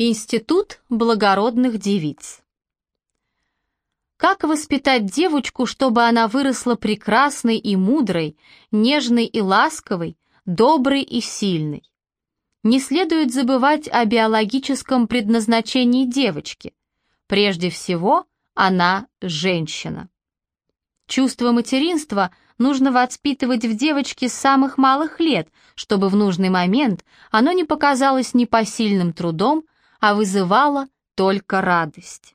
Институт благородных девиц. Как воспитать девочку, чтобы она выросла прекрасной и мудрой, нежной и ласковой, доброй и сильной? Не следует забывать о биологическом предназначении девочки. Прежде всего, она женщина. Чувство материнства нужно воспитывать в девочке с самых малых лет, чтобы в нужный момент оно не показалось непосильным трудом, а вызывала только радость.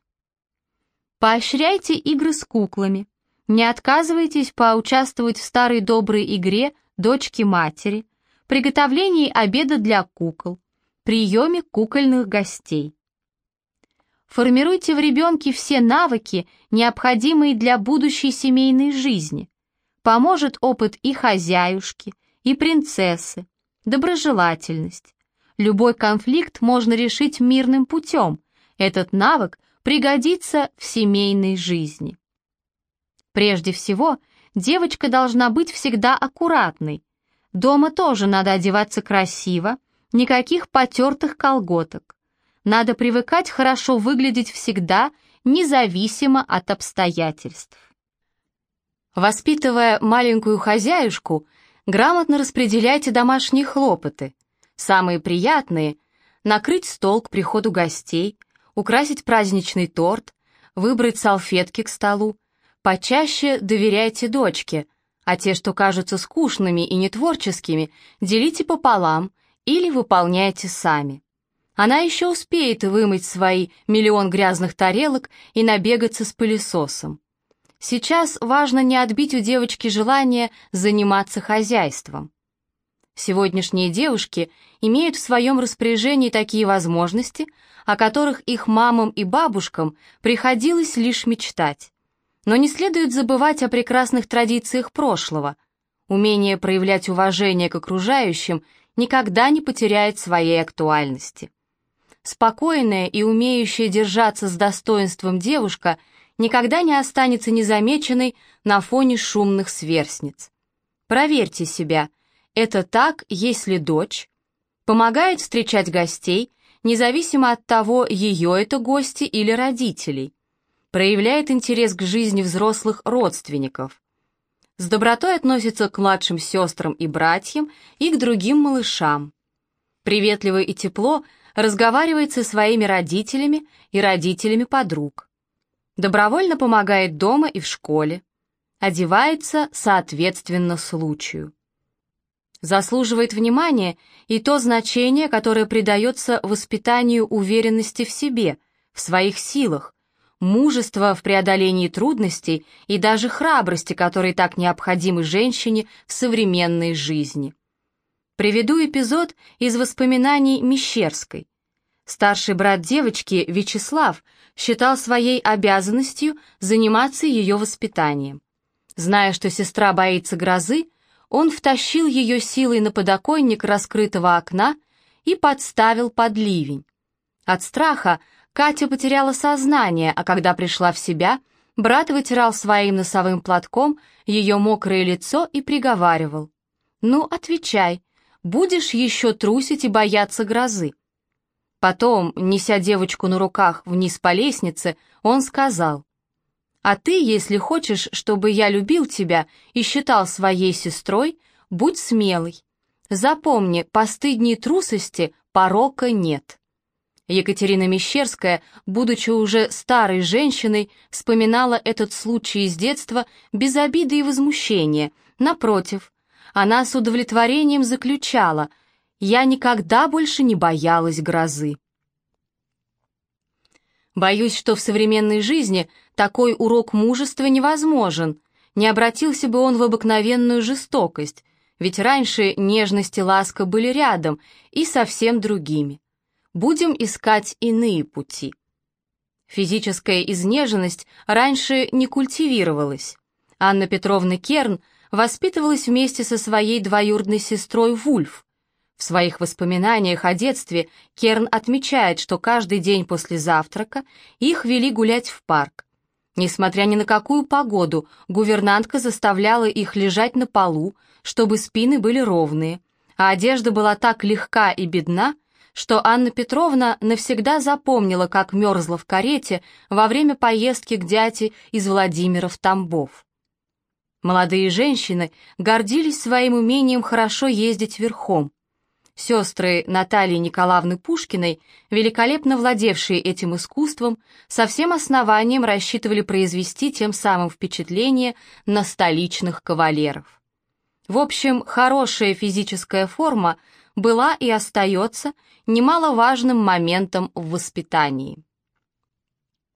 Поощряйте игры с куклами. Не отказывайтесь поучаствовать в старой доброй игре дочки-матери, приготовлении обеда для кукол, приеме кукольных гостей. Формируйте в ребенке все навыки, необходимые для будущей семейной жизни. Поможет опыт и хозяюшки, и принцессы, доброжелательность, Любой конфликт можно решить мирным путем. Этот навык пригодится в семейной жизни. Прежде всего, девочка должна быть всегда аккуратной. Дома тоже надо одеваться красиво, никаких потертых колготок. Надо привыкать хорошо выглядеть всегда, независимо от обстоятельств. Воспитывая маленькую хозяюшку, грамотно распределяйте домашние хлопоты. Самые приятные — накрыть стол к приходу гостей, украсить праздничный торт, выбрать салфетки к столу. Почаще доверяйте дочке, а те, что кажутся скучными и нетворческими, делите пополам или выполняйте сами. Она еще успеет вымыть свои миллион грязных тарелок и набегаться с пылесосом. Сейчас важно не отбить у девочки желание заниматься хозяйством. Сегодняшние девушки имеют в своем распоряжении такие возможности, о которых их мамам и бабушкам приходилось лишь мечтать. Но не следует забывать о прекрасных традициях прошлого. Умение проявлять уважение к окружающим никогда не потеряет своей актуальности. Спокойная и умеющая держаться с достоинством девушка никогда не останется незамеченной на фоне шумных сверстниц. Проверьте себя – это так, если дочь помогает встречать гостей, независимо от того, ее это гости или родителей, проявляет интерес к жизни взрослых родственников, с добротой относится к младшим сестрам и братьям и к другим малышам, приветливо и тепло разговаривает со своими родителями и родителями подруг, добровольно помогает дома и в школе, одевается соответственно случаю. Заслуживает внимания и то значение, которое придается воспитанию уверенности в себе, в своих силах, мужества в преодолении трудностей и даже храбрости, которые так необходимы женщине в современной жизни. Приведу эпизод из воспоминаний Мещерской. Старший брат девочки, Вячеслав, считал своей обязанностью заниматься ее воспитанием. Зная, что сестра боится грозы, он втащил ее силой на подоконник раскрытого окна и подставил под ливень. От страха Катя потеряла сознание, а когда пришла в себя, брат вытирал своим носовым платком ее мокрое лицо и приговаривал. «Ну, отвечай, будешь еще трусить и бояться грозы?» Потом, неся девочку на руках вниз по лестнице, он сказал, а ты, если хочешь, чтобы я любил тебя и считал своей сестрой, будь смелый. Запомни, постыдней трусости порока нет». Екатерина Мещерская, будучи уже старой женщиной, вспоминала этот случай из детства без обиды и возмущения. Напротив, она с удовлетворением заключала «Я никогда больше не боялась грозы». Боюсь, что в современной жизни такой урок мужества невозможен. Не обратился бы он в обыкновенную жестокость, ведь раньше нежность и ласка были рядом и совсем другими. Будем искать иные пути. Физическая изнеженность раньше не культивировалась. Анна Петровна Керн воспитывалась вместе со своей двоюродной сестрой Вульф. В своих воспоминаниях о детстве Керн отмечает, что каждый день после завтрака их вели гулять в парк. Несмотря ни на какую погоду, гувернантка заставляла их лежать на полу, чтобы спины были ровные, а одежда была так легка и бедна, что Анна Петровна навсегда запомнила, как мерзла в карете во время поездки к дяде из Владимира в Тамбов. Молодые женщины гордились своим умением хорошо ездить верхом. Сестры Натальи Николаевны Пушкиной, великолепно владевшие этим искусством, со всем основанием рассчитывали произвести тем самым впечатление на столичных кавалеров. В общем, хорошая физическая форма была и остается немаловажным моментом в воспитании.